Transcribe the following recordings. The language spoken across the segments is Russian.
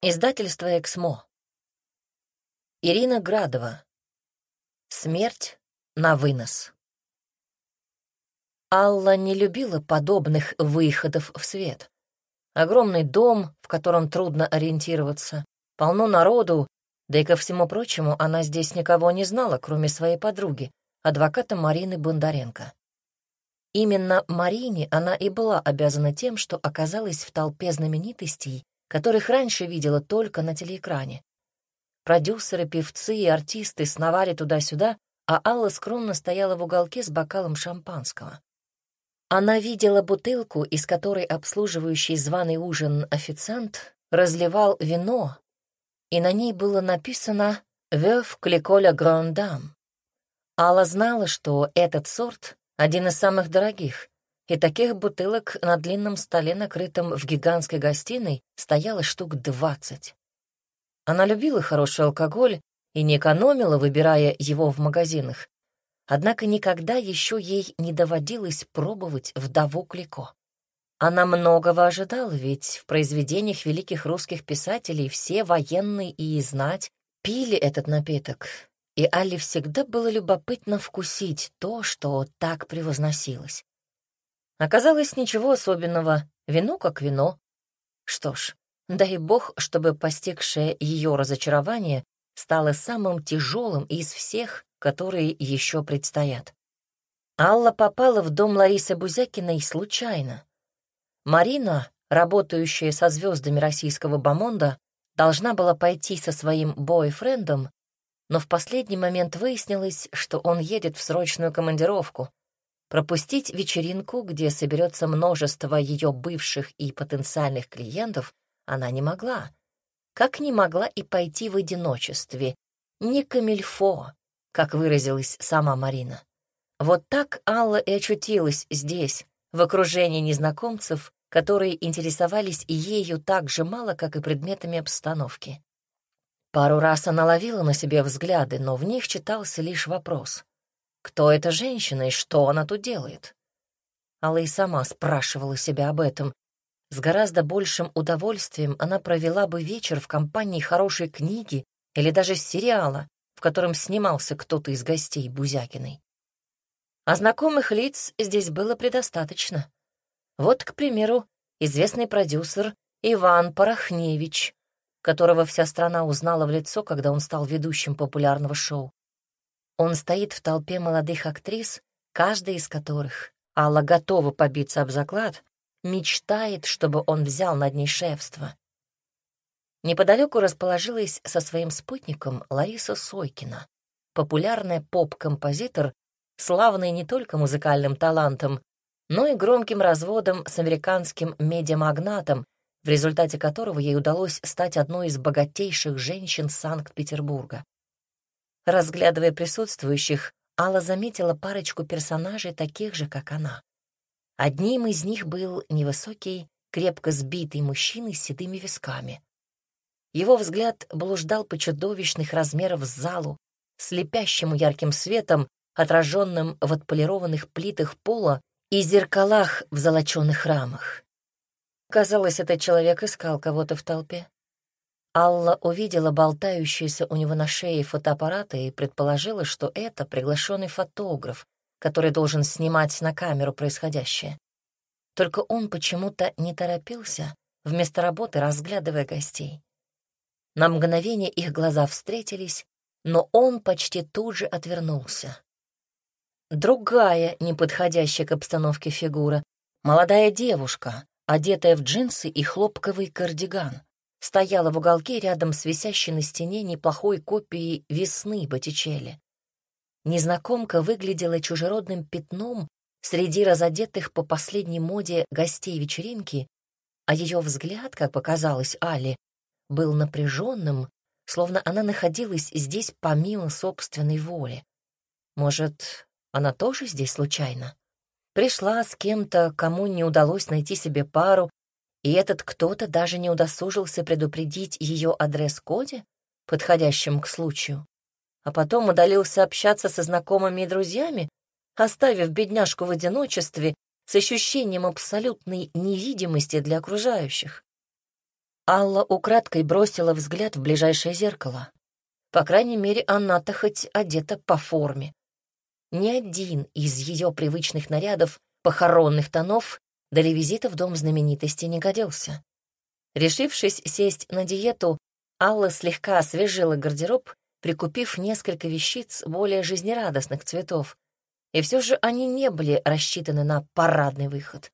Издательство «Эксмо». Ирина Градова. Смерть на вынос. Алла не любила подобных выходов в свет. Огромный дом, в котором трудно ориентироваться, полно народу, да и ко всему прочему она здесь никого не знала, кроме своей подруги, адвоката Марины Бондаренко. Именно Марине она и была обязана тем, что оказалась в толпе знаменитостей, которых раньше видела только на телеэкране. Продюсеры, певцы и артисты сновали туда-сюда, а Алла скромно стояла в уголке с бокалом шампанского. Она видела бутылку, из которой обслуживающий званый ужин официант разливал вино, и на ней было написано «Вёв кликоля грандам». Алла знала, что этот сорт — один из самых дорогих, и таких бутылок на длинном столе, накрытом в гигантской гостиной, стояло штук двадцать. Она любила хороший алкоголь и не экономила, выбирая его в магазинах. Однако никогда еще ей не доводилось пробовать вдову Клико. Она многого ожидала, ведь в произведениях великих русских писателей все военные и знать пили этот напиток, и Алле всегда было любопытно вкусить то, что так превозносилось. Оказалось, ничего особенного, вино как вино. Что ж, дай бог, чтобы постигшее ее разочарование стало самым тяжелым из всех, которые еще предстоят. Алла попала в дом Ларисы Бузякиной случайно. Марина, работающая со звездами российского бомонда, должна была пойти со своим бойфрендом, но в последний момент выяснилось, что он едет в срочную командировку, Пропустить вечеринку, где соберется множество ее бывших и потенциальных клиентов, она не могла. Как не могла и пойти в одиночестве. Не камильфо, как выразилась сама Марина. Вот так Алла и очутилась здесь, в окружении незнакомцев, которые интересовались ею так же мало, как и предметами обстановки. Пару раз она ловила на себе взгляды, но в них читался лишь вопрос. Кто эта женщина и что она тут делает? Алла и сама спрашивала себя об этом. С гораздо большим удовольствием она провела бы вечер в компании хорошей книги или даже сериала, в котором снимался кто-то из гостей Бузякиной. А знакомых лиц здесь было предостаточно. Вот, к примеру, известный продюсер Иван Порохневич, которого вся страна узнала в лицо, когда он стал ведущим популярного шоу. Он стоит в толпе молодых актрис, каждая из которых, Алла готова побиться об заклад, мечтает, чтобы он взял над ней шефство. Неподалеку расположилась со своим спутником Лариса Сойкина, популярная поп-композитор, славная не только музыкальным талантом, но и громким разводом с американским медиамагнатом, в результате которого ей удалось стать одной из богатейших женщин Санкт-Петербурга. Разглядывая присутствующих, Алла заметила парочку персонажей, таких же, как она. Одним из них был невысокий, крепко сбитый мужчина с седыми висками. Его взгляд блуждал по чудовищных размеров залу, слепящему ярким светом, отраженным в отполированных плитах пола и зеркалах в золоченых рамах. Казалось, этот человек искал кого-то в толпе. Алла увидела болтающиеся у него на шее фотоаппараты и предположила, что это приглашенный фотограф, который должен снимать на камеру происходящее. Только он почему-то не торопился, вместо работы разглядывая гостей. На мгновение их глаза встретились, но он почти тут же отвернулся. Другая, неподходящая к обстановке фигура, молодая девушка, одетая в джинсы и хлопковый кардиган стояла в уголке рядом с висящей на стене неплохой копией весны Боттичелли. Незнакомка выглядела чужеродным пятном среди разодетых по последней моде гостей вечеринки, а ее взгляд, как показалось Али, был напряженным, словно она находилась здесь помимо собственной воли. Может, она тоже здесь случайно? Пришла с кем-то, кому не удалось найти себе пару, и этот кто-то даже не удосужился предупредить ее адрес-коде, подходящем к случаю, а потом удалился общаться со знакомыми и друзьями, оставив бедняжку в одиночестве с ощущением абсолютной невидимости для окружающих. Алла украдкой бросила взгляд в ближайшее зеркало. По крайней мере, она-то хоть одета по форме. Ни один из ее привычных нарядов похоронных тонов для визита в дом знаменитости не годился. Решившись сесть на диету, Алла слегка освежила гардероб, прикупив несколько вещиц более жизнерадостных цветов. И все же они не были рассчитаны на парадный выход.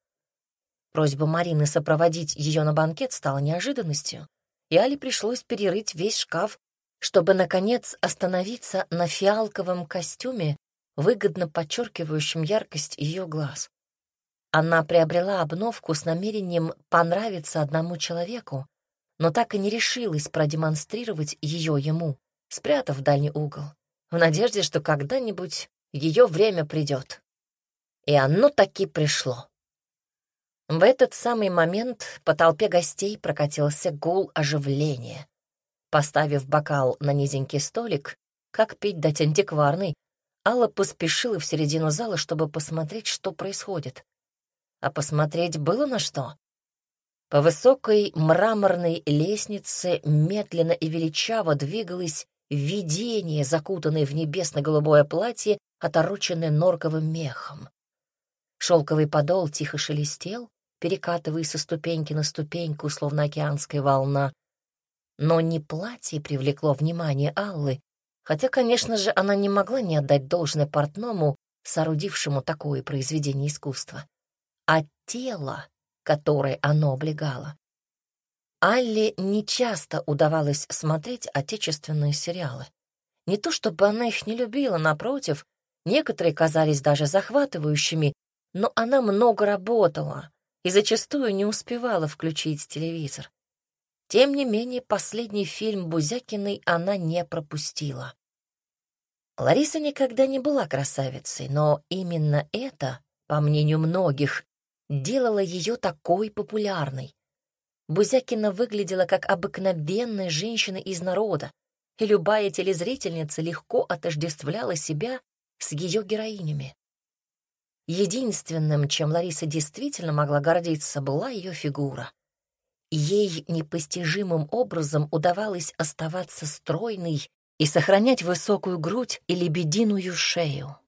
Просьба Марины сопроводить ее на банкет стала неожиданностью, и Али пришлось перерыть весь шкаф, чтобы, наконец, остановиться на фиалковом костюме, выгодно подчеркивающем яркость ее глаз. Она приобрела обновку с намерением понравиться одному человеку, но так и не решилась продемонстрировать ее ему, спрятав в дальний угол, в надежде, что когда-нибудь ее время придет. И оно таки пришло. В этот самый момент по толпе гостей прокатился гул оживления. Поставив бокал на низенький столик, как пить дать антикварный, Алла поспешила в середину зала, чтобы посмотреть, что происходит. А посмотреть было на что. По высокой мраморной лестнице медленно и величаво двигалось видение, закутанное в небесно-голубое платье, отороченное норковым мехом. Шелковый подол тихо шелестел, перекатываясь со ступеньки на ступеньку, словно океанская волна. Но не платье привлекло внимание Аллы, хотя, конечно же, она не могла не отдать должное портному, соорудившему такое произведение искусства, а тело, которое оно облегало. Алле нечасто удавалось смотреть отечественные сериалы. Не то чтобы она их не любила, напротив, некоторые казались даже захватывающими, но она много работала и зачастую не успевала включить телевизор. Тем не менее, последний фильм Бузякиной она не пропустила. Лариса никогда не была красавицей, но именно это, по мнению многих, делало ее такой популярной. Бузякина выглядела как обыкновенная женщина из народа, и любая телезрительница легко отождествляла себя с ее героинями. Единственным, чем Лариса действительно могла гордиться, была ее фигура. Ей непостижимым образом удавалось оставаться стройной и сохранять высокую грудь и лебединую шею.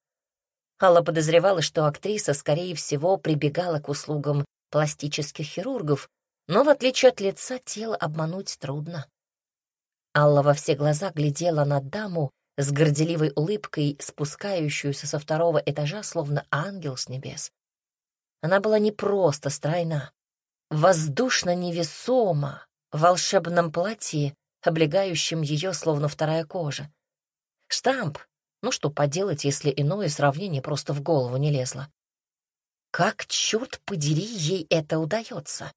Алла подозревала, что актриса, скорее всего, прибегала к услугам пластических хирургов, но, в отличие от лица, тело обмануть трудно. Алла во все глаза глядела на даму с горделивой улыбкой, спускающуюся со второго этажа, словно ангел с небес. Она была не просто стройна, воздушно невесома, в волшебном платье облегающим ее словно вторая кожа. Штамп. Ну что поделать, если иное сравнение просто в голову не лезло. Как, черт подери, ей это удается?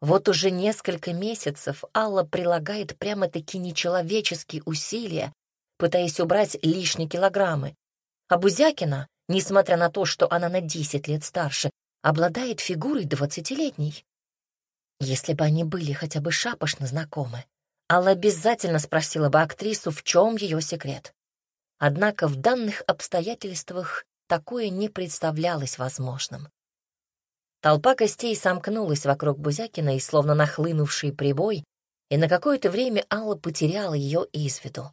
Вот уже несколько месяцев Алла прилагает прямо-таки нечеловеческие усилия, пытаясь убрать лишние килограммы. А Бузякина, несмотря на то, что она на десять лет старше, обладает фигурой двадцатилетней. Если бы они были хотя бы шапошно знакомы, Алла обязательно спросила бы актрису, в чем ее секрет. Однако в данных обстоятельствах такое не представлялось возможным. Толпа гостей сомкнулась вокруг Бузякина и, словно нахлынувший прибой, и на какое-то время Алла потеряла ее из виду.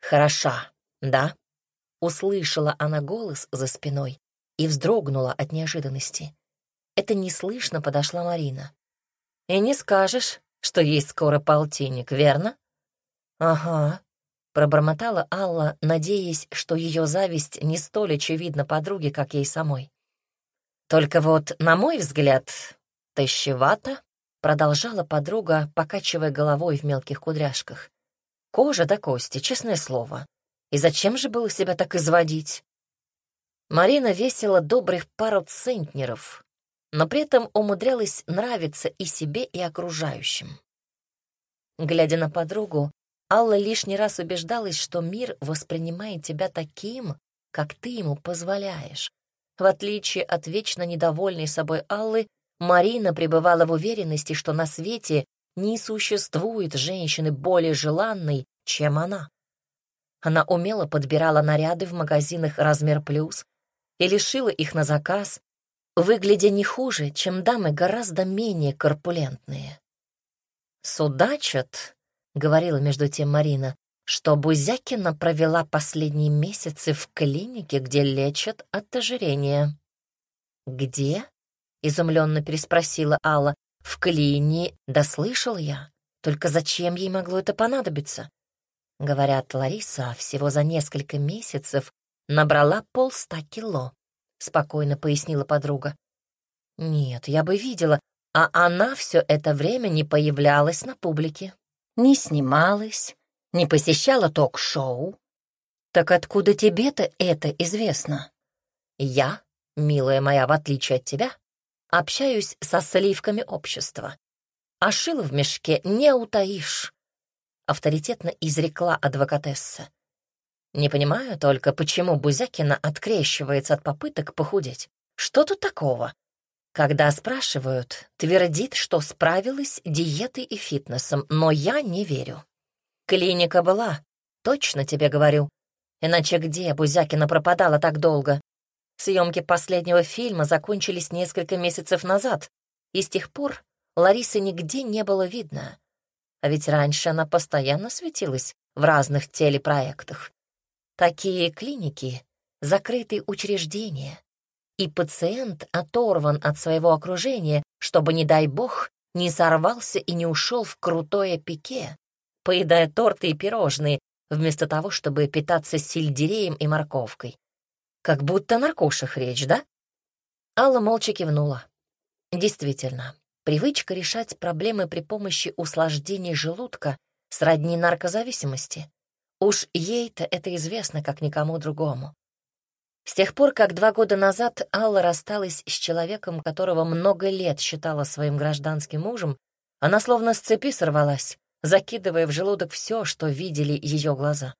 «Хороша, да?» — услышала она голос за спиной и вздрогнула от неожиданности. Это неслышно подошла Марина. «И не скажешь, что есть скоро полтинник, верно?» «Ага», — пробормотала Алла, надеясь, что ее зависть не столь очевидна подруге, как ей самой. «Только вот, на мой взгляд, тащевато», — продолжала подруга, покачивая головой в мелких кудряшках. «Кожа до кости, честное слово. И зачем же было себя так изводить?» Марина весила добрых пару центнеров, но при этом умудрялась нравиться и себе, и окружающим. Глядя на подругу, Алла лишний раз убеждалась, что мир воспринимает тебя таким, как ты ему позволяешь. В отличие от вечно недовольной собой Аллы, Марина пребывала в уверенности, что на свете не существует женщины более желанной, чем она. Она умело подбирала наряды в магазинах «Размер плюс» и лишила их на заказ, выглядя не хуже, чем дамы гораздо менее корпулентные. «Судачат», — говорила между тем Марина, что Бузякина провела последние месяцы в клинике, где лечат от ожирения. «Где?» — изумленно переспросила Алла. «В клинике, да слышал я. Только зачем ей могло это понадобиться?» Говорят, Лариса всего за несколько месяцев набрала полста кило, — спокойно пояснила подруга. Нет, я бы видела, а она все это время не появлялась на публике, не снималась, не посещала ток-шоу. Так откуда тебе-то это известно? Я, милая моя, в отличие от тебя, общаюсь со сливками общества. А шило в мешке не утаишь авторитетно изрекла адвокатесса. Не понимаю только, почему Бузякина открещивается от попыток похудеть. Что тут такого? Когда спрашивают, твердит, что справилась диетой и фитнесом, но я не верю. Клиника была, точно тебе говорю. Иначе где Бузякина пропадала так долго? Съемки последнего фильма закончились несколько месяцев назад, и с тех пор Ларисы нигде не было видно. А ведь раньше она постоянно светилась в разных телепроектах. Такие клиники — закрытые учреждения, и пациент оторван от своего окружения, чтобы, не дай бог, не сорвался и не ушел в крутое пике, поедая торты и пирожные, вместо того, чтобы питаться сельдереем и морковкой. Как будто на наркошах речь, да? Алла молча кивнула. Действительно, Привычка решать проблемы при помощи усложнений желудка сродни наркозависимости. Уж ей-то это известно, как никому другому. С тех пор, как два года назад Алла рассталась с человеком, которого много лет считала своим гражданским мужем, она словно с цепи сорвалась, закидывая в желудок все, что видели ее глаза.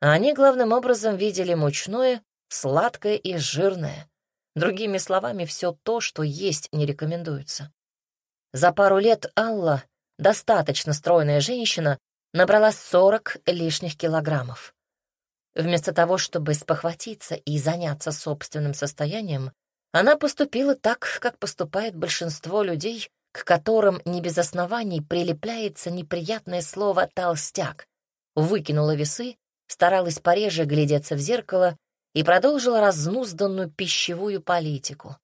А они главным образом видели мучное, сладкое и жирное. Другими словами, все то, что есть не рекомендуется. За пару лет Алла, достаточно стройная женщина, набрала 40 лишних килограммов. Вместо того, чтобы спохватиться и заняться собственным состоянием, она поступила так, как поступает большинство людей, к которым не без оснований прилепляется неприятное слово «толстяк». Выкинула весы, старалась пореже глядеться в зеркало и продолжила разнузданную пищевую политику.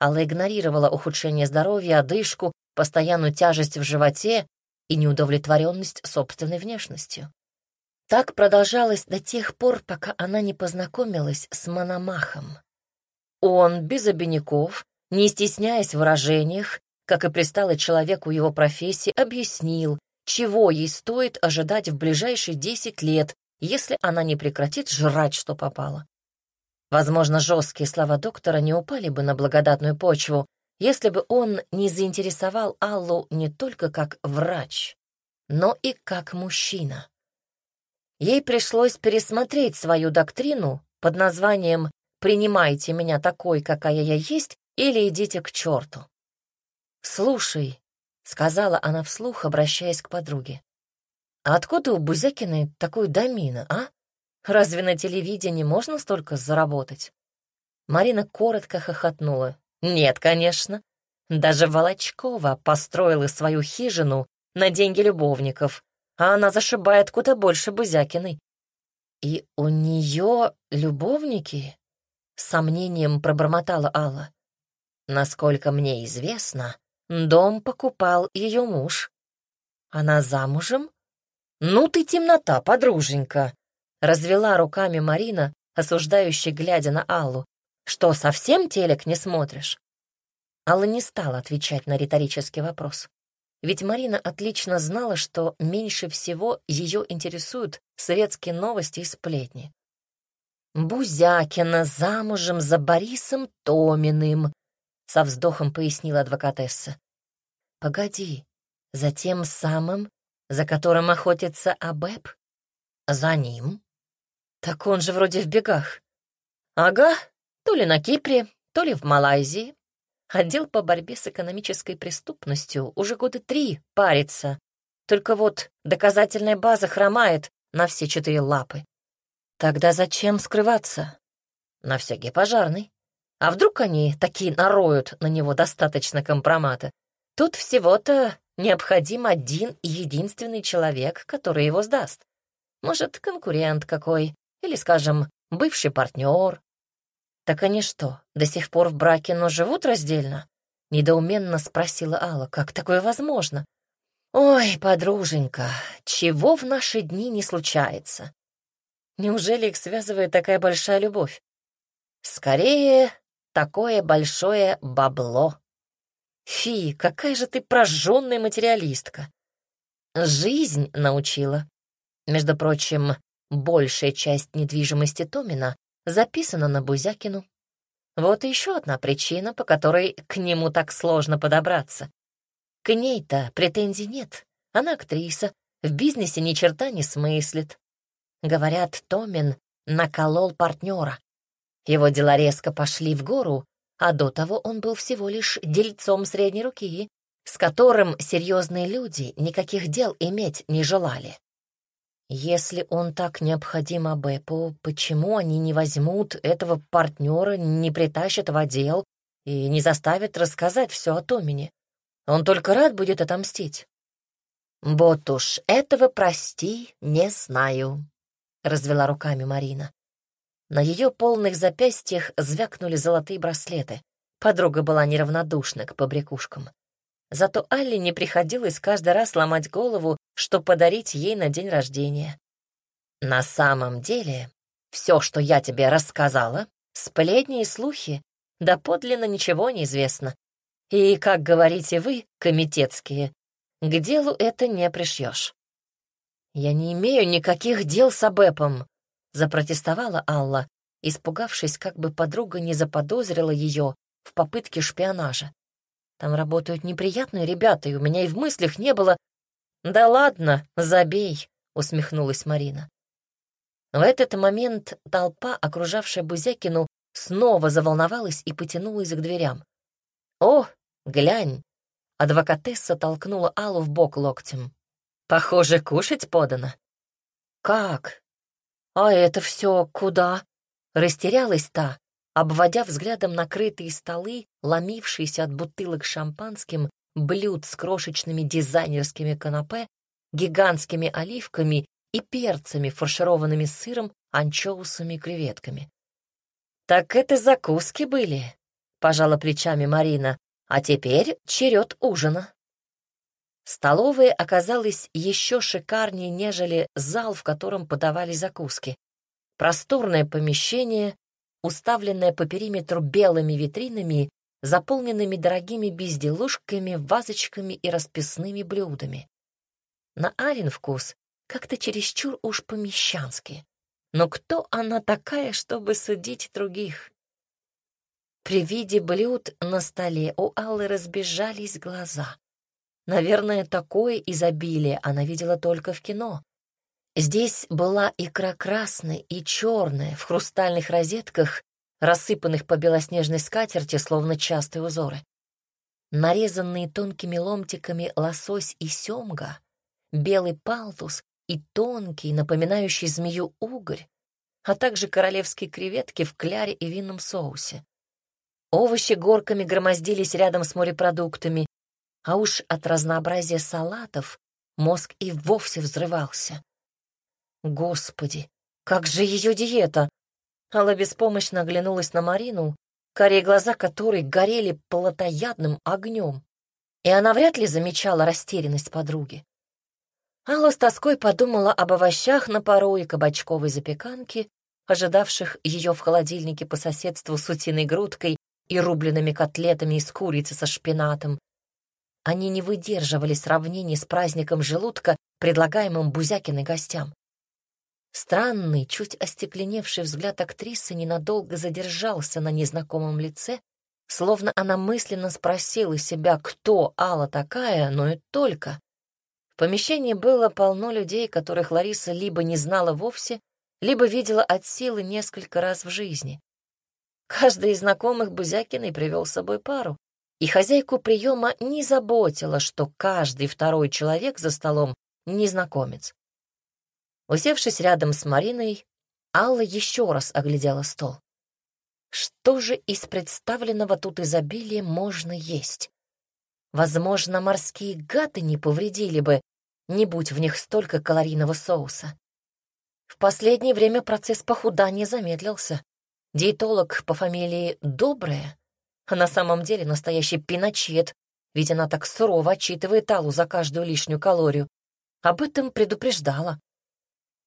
Алла игнорировала ухудшение здоровья, одышку, постоянную тяжесть в животе и неудовлетворенность собственной внешностью. Так продолжалось до тех пор, пока она не познакомилась с Мономахом. Он, без обиняков, не стесняясь в выражениях, как и пристало человеку его профессии, объяснил, чего ей стоит ожидать в ближайшие десять лет, если она не прекратит жрать, что попало. Возможно, жесткие слова доктора не упали бы на благодатную почву, если бы он не заинтересовал Аллу не только как врач, но и как мужчина. Ей пришлось пересмотреть свою доктрину под названием «Принимайте меня такой, какая я есть, или идите к черту». «Слушай», — сказала она вслух, обращаясь к подруге, «а откуда у Бузякиной такой домина, а?» Разве на телевидении можно столько заработать? Марина коротко хохотнула. Нет, конечно. Даже Волочкова построила свою хижину на деньги любовников, а она зашибает куда больше Бузякиной. И у нее любовники? Сомнением пробормотала Алла. Насколько мне известно, дом покупал ее муж. Она замужем? Ну ты темнота, подруженька. Развела руками Марина, осуждающий, глядя на Аллу. «Что, совсем телек не смотришь?» Алла не стала отвечать на риторический вопрос. Ведь Марина отлично знала, что меньше всего ее интересуют светские новости и сплетни. «Бузякина замужем за Борисом Томиным», — со вздохом пояснила адвокатесса. «Погоди, за тем самым, за которым охотится Абеб? За ним?» Так он же вроде в бегах. Ага, то ли на Кипре, то ли в Малайзии. Отдел по борьбе с экономической преступностью уже года три парится. Только вот доказательная база хромает на все четыре лапы. Тогда зачем скрываться? На всякий пожарный. А вдруг они такие нароют на него достаточно компромата? Тут всего-то необходим один и единственный человек, который его сдаст. Может, конкурент какой, или, скажем, бывший партнер. Так они что, до сих пор в браке, но живут раздельно? Недоуменно спросила Алла, как такое возможно? Ой, подруженька, чего в наши дни не случается? Неужели их связывает такая большая любовь? Скорее, такое большое бабло. Фи, какая же ты прожженная материалистка. Жизнь научила. Между прочим, большая часть недвижимости Томина записана на Бузякину. Вот еще одна причина, по которой к нему так сложно подобраться. К ней-то претензий нет. Она актриса, в бизнесе ни черта не смыслит. Говорят, Томин наколол партнера. Его дела резко пошли в гору, а до того он был всего лишь дельцом средней руки, с которым серьезные люди никаких дел иметь не желали. Если он так необходим Абэпу, почему они не возьмут этого партнера, не притащат в отдел и не заставят рассказать все о Томине? Он только рад будет отомстить. «Вот уж этого, прости, не знаю», — развела руками Марина. На ее полных запястьях звякнули золотые браслеты. Подруга была неравнодушна к побрякушкам. Зато Алле не приходилось каждый раз ломать голову, что подарить ей на день рождения. На самом деле, все, что я тебе рассказала, сплетни и слухи, да подлинно ничего не известно. И, как говорите вы, комитетские, к делу это не пришьешь. Я не имею никаких дел с Абэпом, запротестовала Алла, испугавшись, как бы подруга не заподозрила ее в попытке шпионажа. Там работают неприятные ребята, и у меня и в мыслях не было... «Да ладно, забей», — усмехнулась Марина. В этот момент толпа, окружавшая Бузякину, снова заволновалась и потянулась к дверям. «О, глянь!» — адвокатесса толкнула Аллу в бок локтем. «Похоже, кушать подано». «Как? «А это все куда?» Растерялась та, обводя взглядом накрытые столы, ломившиеся от бутылок шампанским, блюд с крошечными дизайнерскими канапе, гигантскими оливками и перцами, фаршированными сыром, анчоусами и креветками. «Так это закуски были», — пожала плечами Марина, «а теперь черед ужина». Столовая оказалась еще шикарнее, нежели зал, в котором подавали закуски. Просторное помещение, уставленное по периметру белыми витринами, заполненными дорогими безделушками, вазочками и расписными блюдами. На Ален вкус как-то чересчур уж помещански. Но кто она такая, чтобы судить других? При виде блюд на столе у Аллы разбежались глаза. Наверное, такое изобилие она видела только в кино. Здесь была икра красная и черная в хрустальных розетках, рассыпанных по белоснежной скатерти, словно частые узоры. Нарезанные тонкими ломтиками лосось и семга, белый палтус и тонкий, напоминающий змею угорь, а также королевские креветки в кляре и винном соусе. Овощи горками громоздились рядом с морепродуктами, а уж от разнообразия салатов мозг и вовсе взрывался. Господи, как же ее диета! Алла беспомощно оглянулась на Марину, карие глаза которой горели плотоядным огнем, и она вряд ли замечала растерянность подруги. Алла с тоской подумала об овощах на пару и кабачковой запеканке, ожидавших ее в холодильнике по соседству с утиной грудкой и рубленными котлетами из курицы со шпинатом, они не выдерживали сравнений с праздником желудка, предлагаемым Бузякиной гостям. Странный, чуть остекленевший взгляд актрисы ненадолго задержался на незнакомом лице, словно она мысленно спросила себя, кто Алла такая, но и только. В помещении было полно людей, которых Лариса либо не знала вовсе, либо видела от силы несколько раз в жизни. Каждый из знакомых Бузякиной привел с собой пару, и хозяйку приема не заботило, что каждый второй человек за столом — незнакомец. Усевшись рядом с Мариной, Алла еще раз оглядела стол. Что же из представленного тут изобилия можно есть? Возможно, морские гады не повредили бы, не будь в них столько калорийного соуса. В последнее время процесс похудания замедлился. Диетолог по фамилии Добрая, а на самом деле настоящий пиночет, ведь она так сурово отчитывает Аллу за каждую лишнюю калорию. Об этом предупреждала.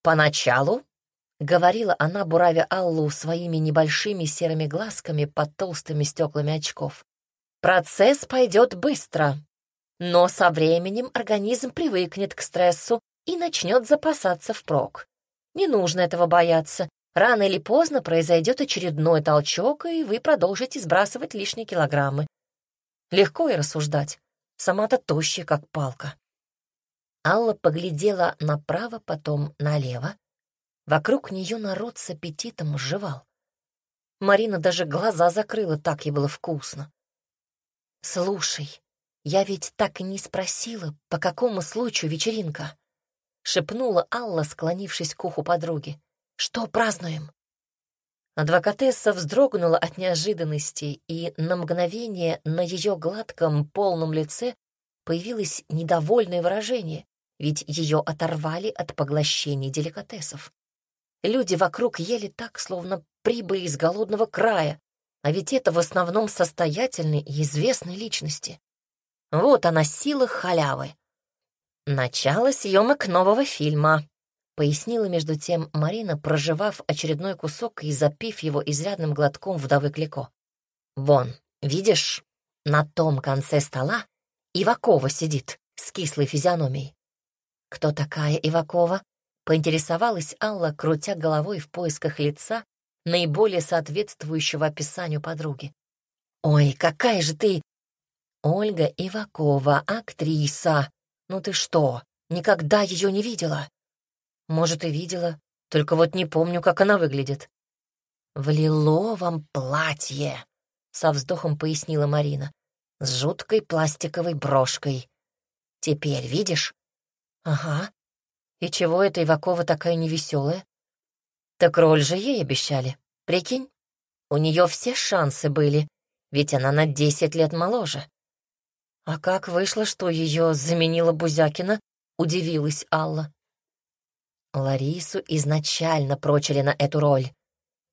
Поначалу, — говорила она, буравя Аллу своими небольшими серыми глазками под толстыми стеклами очков, — процесс пойдет быстро, но со временем организм привыкнет к стрессу и начнет запасаться впрок. Не нужно этого бояться. Рано или поздно произойдет очередной толчок, и вы продолжите сбрасывать лишние килограммы. Легко и рассуждать. Сама-то тощая, как палка. Алла поглядела направо, потом налево. Вокруг нее народ с аппетитом жевал. Марина даже глаза закрыла, так ей было вкусно. «Слушай, я ведь так и не спросила, по какому случаю вечеринка?» шепнула Алла, склонившись к уху подруги. «Что празднуем?» Адвокатесса вздрогнула от неожиданности, и на мгновение на ее гладком, полном лице появилось недовольное выражение, ведь ее оторвали от поглощения деликатесов. Люди вокруг ели так, словно прибыли из голодного края, а ведь это в основном состоятельные и известные личности. Вот она сила халявы. «Начало съемок нового фильма», — пояснила между тем Марина, проживав очередной кусок и запив его изрядным глотком вдовы Клико. «Вон, видишь, на том конце стола Ивакова сидит с кислой физиономией». «Кто такая Ивакова?» — поинтересовалась Алла, крутя головой в поисках лица, наиболее соответствующего описанию подруги. «Ой, какая же ты...» «Ольга Ивакова, актриса», «Ну ты что, никогда ее не видела?» «Может, и видела, только вот не помню, как она выглядит». «В лиловом платье», — со вздохом пояснила Марина, «с жуткой пластиковой брошкой. Теперь видишь?» «Ага. И чего эта Ивакова такая невеселая?» «Так роль же ей обещали, прикинь? У нее все шансы были, ведь она на десять лет моложе. «А как вышло, что ее заменила Бузякина?» — удивилась Алла. Ларису изначально прочили на эту роль.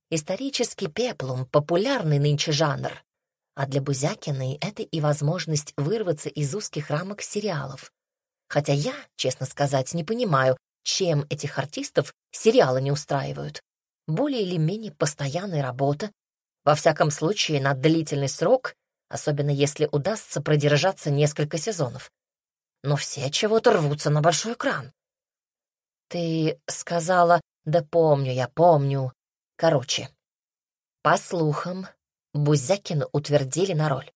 Исторический пеплум — популярный нынче жанр. А для Бузякиной это и возможность вырваться из узких рамок сериалов. Хотя я, честно сказать, не понимаю, чем этих артистов сериалы не устраивают. Более или менее постоянная работа, во всяком случае на длительный срок особенно если удастся продержаться несколько сезонов. Но все чего-то рвутся на большой экран. Ты сказала, да помню, я помню. Короче, по слухам, Бузякину утвердили на роль.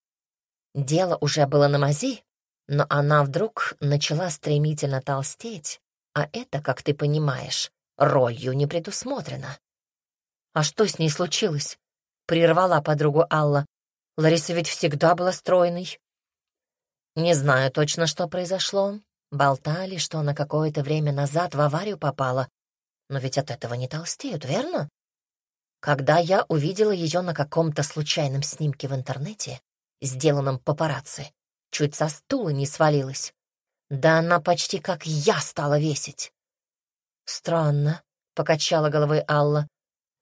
Дело уже было на мази, но она вдруг начала стремительно толстеть, а это, как ты понимаешь, ролью не предусмотрено. «А что с ней случилось?» — прервала подругу Алла. Лариса ведь всегда была стройной. Не знаю точно, что произошло. Болтали, что она какое-то время назад в аварию попала. Но ведь от этого не толстеют, верно? Когда я увидела ее на каком-то случайном снимке в интернете, сделанном папарацци, чуть со стула не свалилась. Да она почти как я стала весить. Странно, — покачала головой Алла.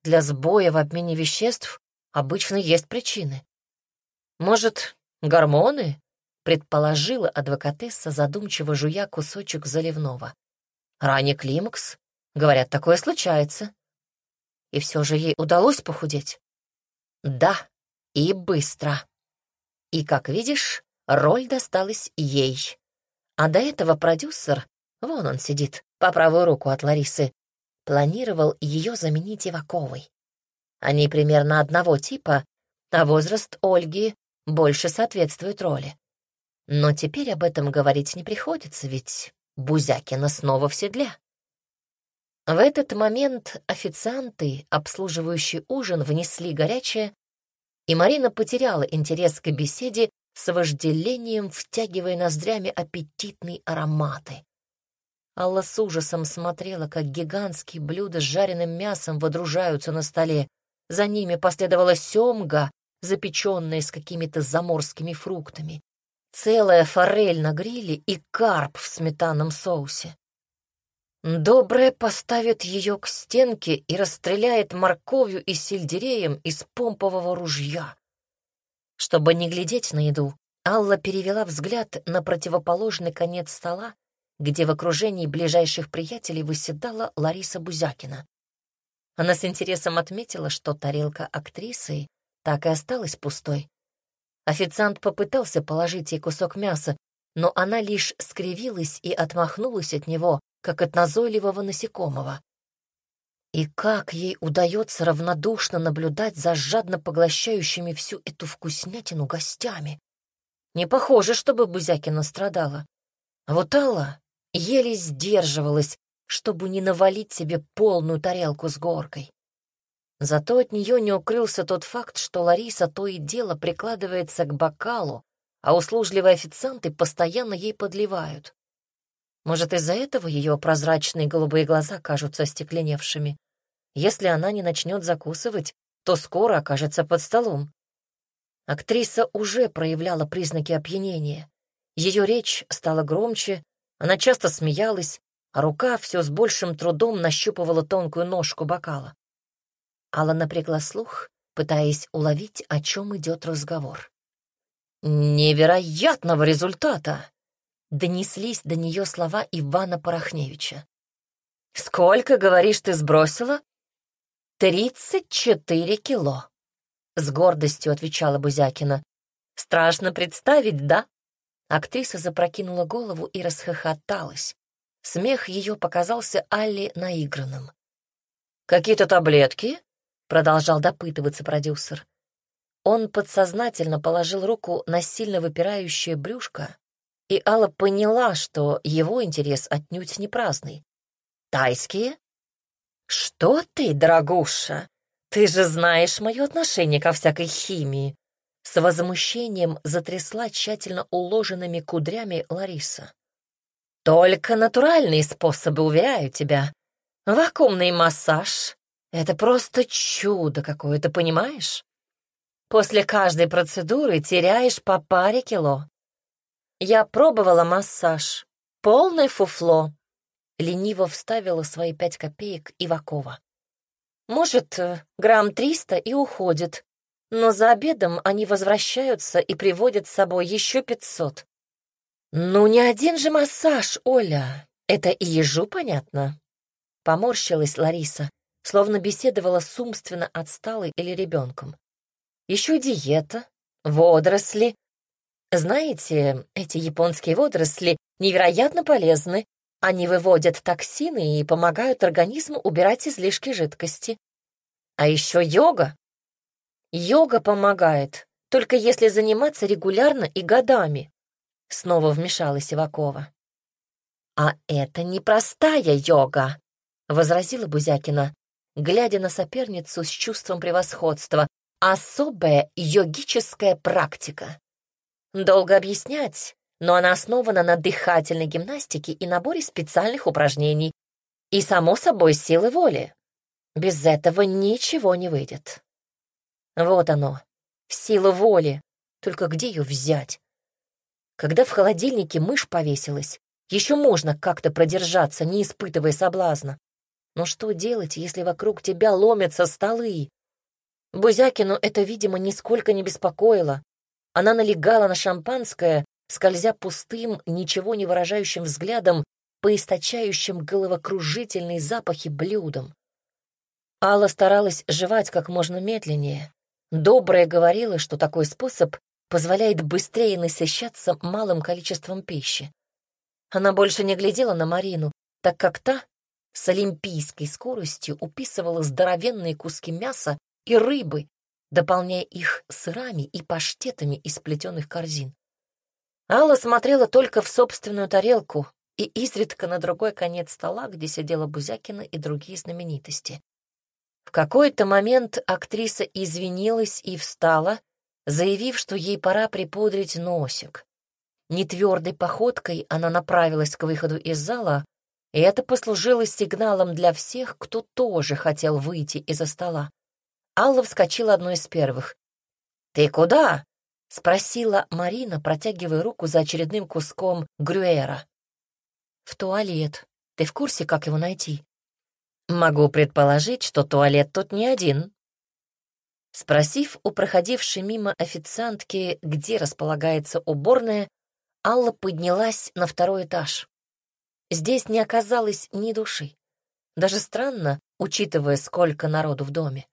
Для сбоя в обмене веществ обычно есть причины. «Может, гормоны?» — предположила адвокатесса, задумчиво жуя кусочек заливного. «Ранний климакс. Говорят, такое случается. И все же ей удалось похудеть?» «Да, и быстро. И, как видишь, роль досталась ей. А до этого продюсер, вон он сидит, по правую руку от Ларисы, планировал ее заменить Иваковой. Они примерно одного типа, а возраст Ольги больше соответствует роли. Но теперь об этом говорить не приходится, ведь Бузякина снова в седле. В этот момент официанты, обслуживающие ужин, внесли горячее, и Марина потеряла интерес к беседе с вожделением, втягивая ноздрями аппетитные ароматы. Алла с ужасом смотрела, как гигантские блюда с жареным мясом водружаются на столе. За ними последовала семга, запеченные с какими-то заморскими фруктами. целая форель на гриле и карп в сметанном соусе. Добрая поставит ее к стенке и расстреляет морковью и сельдереем из помпового ружья. Чтобы не глядеть на еду, Алла перевела взгляд на противоположный конец стола, где в окружении ближайших приятелей выседала Лариса Бузякина. Она с интересом отметила, что тарелка актрисы так и осталась пустой. Официант попытался положить ей кусок мяса, но она лишь скривилась и отмахнулась от него, как от назойливого насекомого. И как ей удается равнодушно наблюдать за жадно поглощающими всю эту вкуснятину гостями? Не похоже, чтобы Бузякина страдала. А вот Алла еле сдерживалась, чтобы не навалить себе полную тарелку с горкой. Зато от нее не укрылся тот факт, что Лариса то и дело прикладывается к бокалу, а услужливые официанты постоянно ей подливают. Может, из-за этого ее прозрачные голубые глаза кажутся остекленевшими. Если она не начнет закусывать, то скоро окажется под столом. Актриса уже проявляла признаки опьянения. Ее речь стала громче, она часто смеялась, а рука все с большим трудом нащупывала тонкую ножку бокала. Алла напрягла слух, пытаясь уловить, о чем идет разговор. «Невероятного результата!» донеслись до нее слова Ивана Порохневича. «Сколько, говоришь, ты сбросила?» «Тридцать четыре кило», — с гордостью отвечала Бузякина. «Страшно представить, да?» Актриса запрокинула голову и расхохоталась. Смех ее показался Алле наигранным. «Какие-то таблетки?» — продолжал допытываться продюсер. Он подсознательно положил руку на сильно выпирающее брюшко и Алла поняла, что его интерес отнюдь не праздный. «Тайские?» «Что ты, дорогуша? Ты же знаешь мое отношение ко всякой химии!» С возмущением затрясла тщательно уложенными кудрями Лариса. «Только натуральные способы, уверяю тебя. Вакуумный массаж — это просто чудо какое-то, понимаешь? После каждой процедуры теряешь по паре кило. Я пробовала массаж. Полное фуфло. Лениво вставила свои пять копеек Ивакова. Может, э, грамм триста и уходит, но за обедом они возвращаются и приводят с собой еще пятьсот. Ну, не один же массаж, Оля. Это и ежу понятно. Поморщилась Лариса, словно беседовала с умственно отсталой или ребенком. Еще диета, водоросли, знаете, эти японские водоросли невероятно полезны. Они выводят токсины и помогают организму убирать излишки жидкости. А еще йога. Йога помогает, только если заниматься регулярно и годами. Снова вмешалась Ивакова. «А это не простая йога», — возразила Бузякина, глядя на соперницу с чувством превосходства. «Особая йогическая практика. Долго объяснять, но она основана на дыхательной гимнастике и наборе специальных упражнений. И, само собой, силы воли. Без этого ничего не выйдет. Вот оно, сила воли. Только где ее взять? Когда в холодильнике мышь повесилась, еще можно как-то продержаться, не испытывая соблазна. Но что делать, если вокруг тебя ломятся столы? Бузякину это, видимо, нисколько не беспокоило. Она налегала на шампанское, скользя пустым, ничего не выражающим взглядом по источающим головокружительные запахи блюдам. Алла старалась жевать как можно медленнее. Добрая говорила, что такой способ позволяет быстрее насыщаться малым количеством пищи. Она больше не глядела на Марину, так как та с олимпийской скоростью уписывала здоровенные куски мяса и рыбы, дополняя их сырами и паштетами из плетеных корзин. Алла смотрела только в собственную тарелку и изредка на другой конец стола, где сидела Бузякина и другие знаменитости. В какой-то момент актриса извинилась и встала, заявив, что ей пора припудрить носик. Нетвердой походкой она направилась к выходу из зала, и это послужило сигналом для всех, кто тоже хотел выйти из-за стола. Алла вскочила одной из первых. «Ты куда?» — спросила Марина, протягивая руку за очередным куском грюэра. «В туалет. Ты в курсе, как его найти?» «Могу предположить, что туалет тут не один». Спросив у проходившей мимо официантки, где располагается уборная, Алла поднялась на второй этаж. Здесь не оказалось ни души. Даже странно, учитывая, сколько народу в доме.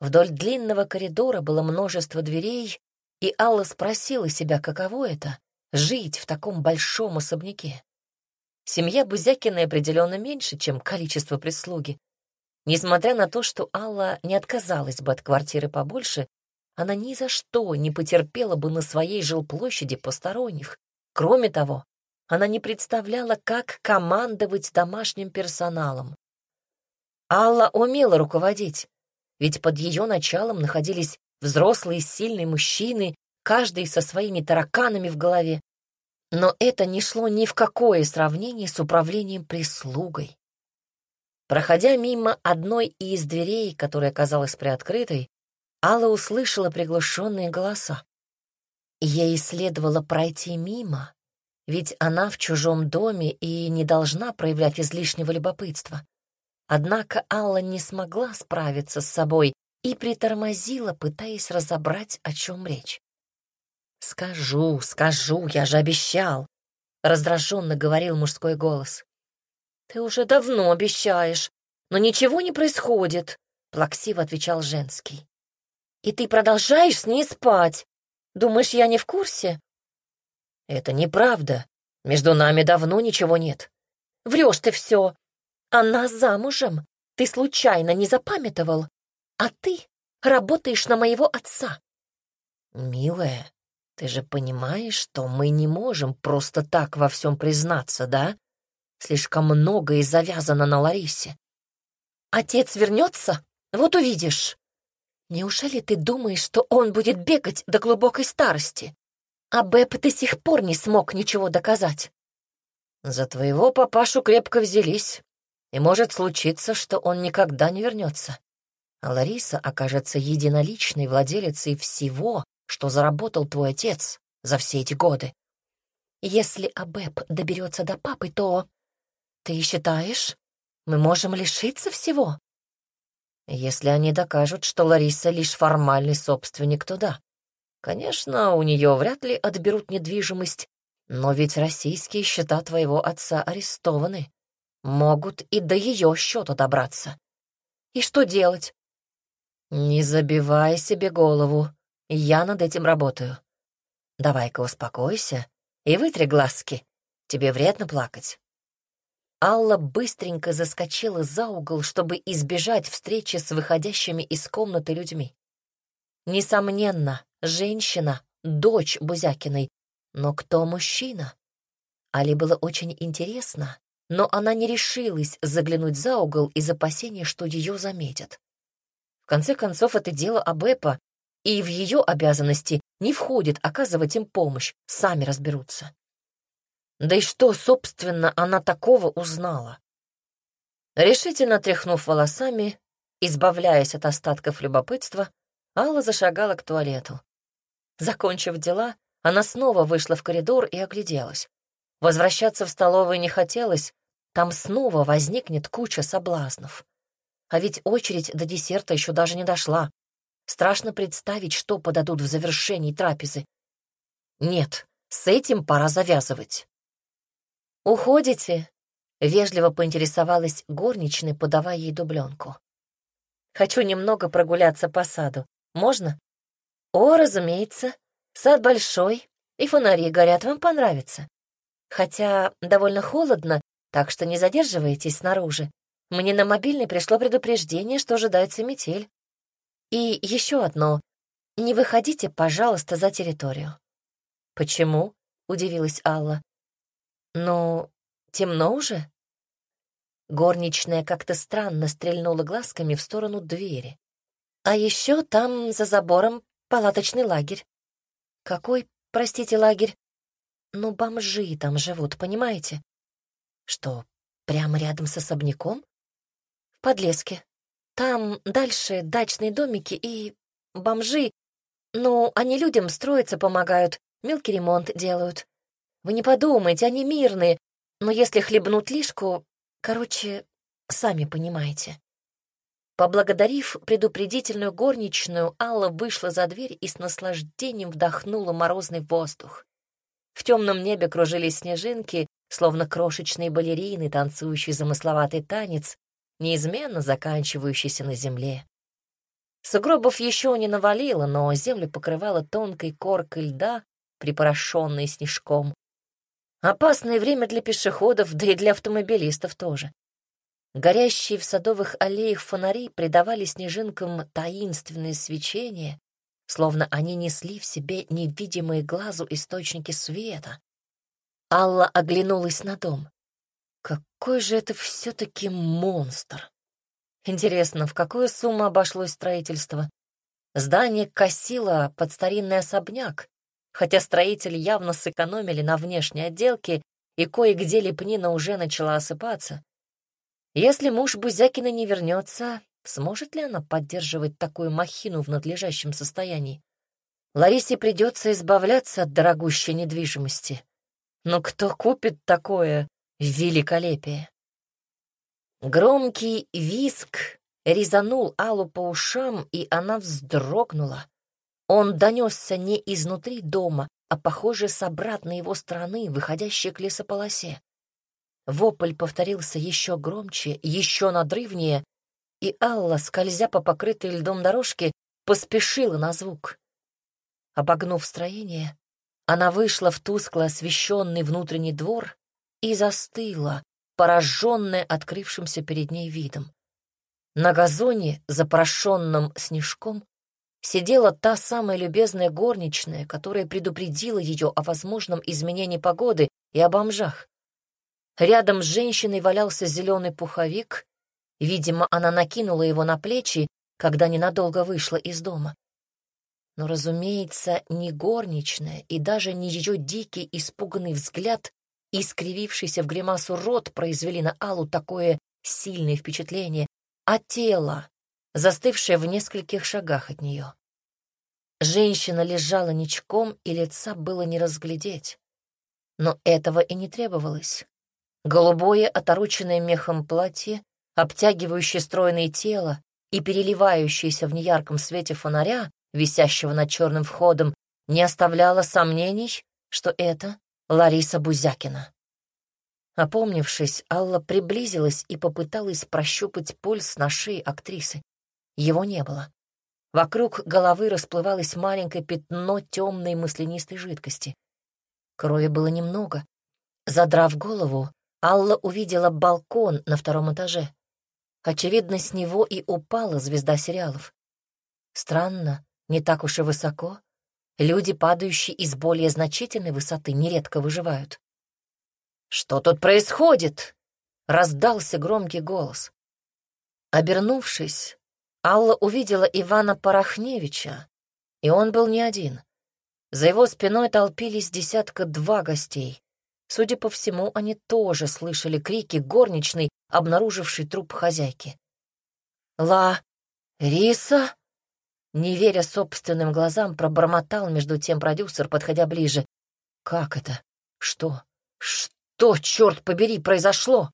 Вдоль длинного коридора было множество дверей, и Алла спросила себя, каково это — жить в таком большом особняке. Семья Бузякиной определенно меньше, чем количество прислуги. Несмотря на то, что Алла не отказалась бы от квартиры побольше, она ни за что не потерпела бы на своей жилплощади посторонних. Кроме того, она не представляла, как командовать домашним персоналом. Алла умела руководить, ведь под ее началом находились взрослые сильные мужчины, каждый со своими тараканами в голове. Но это не шло ни в какое сравнение с управлением прислугой. Проходя мимо одной из дверей, которая оказалась приоткрытой, Алла услышала приглушенные голоса. Ей следовало пройти мимо, ведь она в чужом доме и не должна проявлять излишнего любопытства. Однако Алла не смогла справиться с собой и притормозила, пытаясь разобрать, о чем речь. «Скажу, скажу, я же обещал», — раздраженно говорил мужской голос. «Ты уже давно обещаешь, но ничего не происходит», — плаксиво отвечал женский. «И ты продолжаешь с ней спать. Думаешь, я не в курсе?» «Это неправда. Между нами давно ничего нет». «Врешь ты все. Она замужем. Ты случайно не запамятовал? А ты работаешь на моего отца. Милая, ты же понимаешь, что мы не можем просто так во всем признаться, да? Слишком многое завязано на Ларисе. Отец вернется? Вот увидишь. Неужели ты думаешь, что он будет бегать до глубокой старости? А Бэб до сих пор не смог ничего доказать. За твоего папашу крепко взялись. И может случиться, что он никогда не вернется. А Лариса окажется единоличной владелицей всего, что заработал твой отец за все эти годы. Если Абеб доберется до папы, то... Ты считаешь, мы можем лишиться всего? Если они докажут, что Лариса лишь формальный собственник, то да. Конечно, у нее вряд ли отберут недвижимость, но ведь российские счета твоего отца арестованы могут и до ее счета добраться. И что делать? Не забивай себе голову, я над этим работаю. Давай-ка успокойся и вытри глазки, тебе вредно плакать. Алла быстренько заскочила за угол, чтобы избежать встречи с выходящими из комнаты людьми. Несомненно, женщина, дочь Бузякиной, но кто мужчина? Али было очень интересно, но она не решилась заглянуть за угол из опасения, что ее заметят. Конце концов, это дело Абэпа, и в ее обязанности не входит оказывать им помощь, сами разберутся. Да и что, собственно, она такого узнала? Решительно тряхнув волосами, избавляясь от остатков любопытства, Алла зашагала к туалету. Закончив дела, она снова вышла в коридор и огляделась. Возвращаться в столовую не хотелось, там снова возникнет куча соблазнов. А ведь очередь до десерта еще даже не дошла. Страшно представить, что подадут в завершении трапезы. Нет, с этим пора завязывать. «Уходите?» — вежливо поинтересовалась горничная, подавая ей дубленку. «Хочу немного прогуляться по саду. Можно?» «О, разумеется. Сад большой, и фонари горят. Вам понравится. Хотя довольно холодно, так что не задерживайтесь снаружи. Мне на мобильный пришло предупреждение, что ожидается метель. И еще одно. Не выходите, пожалуйста, за территорию. Почему? Удивилась Алла. Ну, темно уже? Горничная как-то странно стрельнула глазками в сторону двери. А еще там за забором палаточный лагерь. Какой, простите, лагерь? Ну, бомжи там живут, понимаете? Что, прямо рядом с особняком? В подлеске. Там дальше дачные домики и бомжи. Ну, они людям строиться помогают, мелкий ремонт делают. Вы не подумайте, они мирные, но если хлебнут лишку, короче, сами понимаете. Поблагодарив предупредительную горничную, Алла вышла за дверь и с наслаждением вдохнула морозный воздух. В темном небе кружились снежинки, словно крошечные балерины, танцующие замысловатый танец, неизменно заканчивающийся на земле. Сугробов еще не навалило, но землю покрывала тонкой коркой льда, припорошенной снежком. Опасное время для пешеходов, да и для автомобилистов тоже. Горящие в садовых аллеях фонари придавали снежинкам таинственное свечение, словно они несли в себе невидимые глазу источники света. Алла оглянулась на дом. Какой же это все-таки монстр! Интересно, в какую сумму обошлось строительство? Здание косило под старинный особняк, хотя строители явно сэкономили на внешней отделке, и кое-где лепнина уже начала осыпаться. Если муж Бузякина не вернется, сможет ли она поддерживать такую махину в надлежащем состоянии? Ларисе придется избавляться от дорогущей недвижимости. Но кто купит такое великолепие? Громкий виск резанул Аллу по ушам, и она вздрогнула. Он донесся не изнутри дома, а, похоже, с обратной его стороны, выходящей к лесополосе. Вопль повторился еще громче, еще надрывнее, и Алла, скользя по покрытой льдом дорожке, поспешила на звук. Обогнув строение, она вышла в тускло освещенный внутренний двор и застыла, пораженная открывшимся перед ней видом. На газоне, запорошенном снежком, сидела та самая любезная горничная, которая предупредила ее о возможном изменении погоды и о бомжах. Рядом с женщиной валялся зеленый пуховик. Видимо, она накинула его на плечи, когда ненадолго вышла из дома. Но, разумеется, ни горничная и даже не ее дикий испуганный взгляд, искривившийся в гримасу рот, произвели на Аллу такое сильное впечатление, а тело, застывшее в нескольких шагах от нее. Женщина лежала ничком, и лица было не разглядеть. Но этого и не требовалось. Голубое, отороченное мехом платье, обтягивающее стройное тело и переливающееся в неярком свете фонаря, висящего над черным входом, не оставляло сомнений, что это Лариса Бузякина. Опомнившись, Алла приблизилась и попыталась прощупать пульс на шее актрисы. Его не было. Вокруг головы расплывалось маленькое пятно темной маслянистой жидкости. Крови было немного. Задрав голову, Алла увидела балкон на втором этаже. Очевидно, с него и упала звезда сериалов. Странно, не так уж и высоко. Люди, падающие из более значительной высоты, нередко выживают. «Что тут происходит?» — раздался громкий голос. Обернувшись, Алла увидела Ивана Порохневича, и он был не один. За его спиной толпились десятка-два гостей. Судя по всему, они тоже слышали крики горничной, обнаружившей труп хозяйки. «Ла... Риса?» Не веря собственным глазам, пробормотал между тем продюсер, подходя ближе. «Как это? Что? Что, черт побери, произошло?»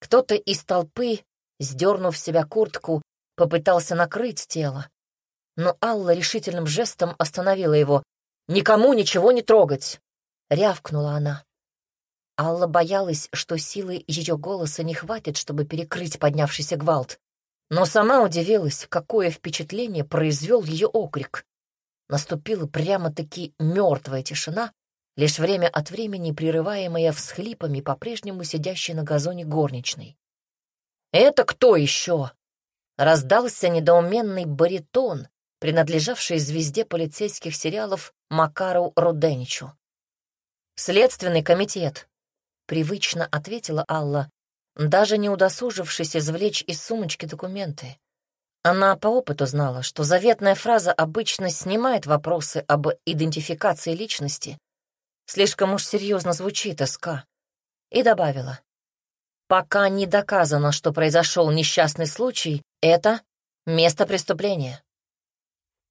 Кто-то из толпы, сдернув с себя куртку, попытался накрыть тело. Но Алла решительным жестом остановила его. «Никому ничего не трогать!» — рявкнула она. Алла боялась, что силы ее голоса не хватит, чтобы перекрыть поднявшийся гвалт. Но сама удивилась, какое впечатление произвел ее окрик. Наступила прямо-таки мертвая тишина, лишь время от времени прерываемая всхлипами по-прежнему сидящей на газоне горничной. «Это кто еще?» Раздался недоуменный баритон, принадлежавший звезде полицейских сериалов Макару Руденичу. «Следственный комитет», Привычно ответила Алла, даже не удосужившись извлечь из сумочки документы. Она по опыту знала, что заветная фраза обычно снимает вопросы об идентификации личности. Слишком уж серьезно звучит СК. И добавила. Пока не доказано, что произошел несчастный случай, это место преступления.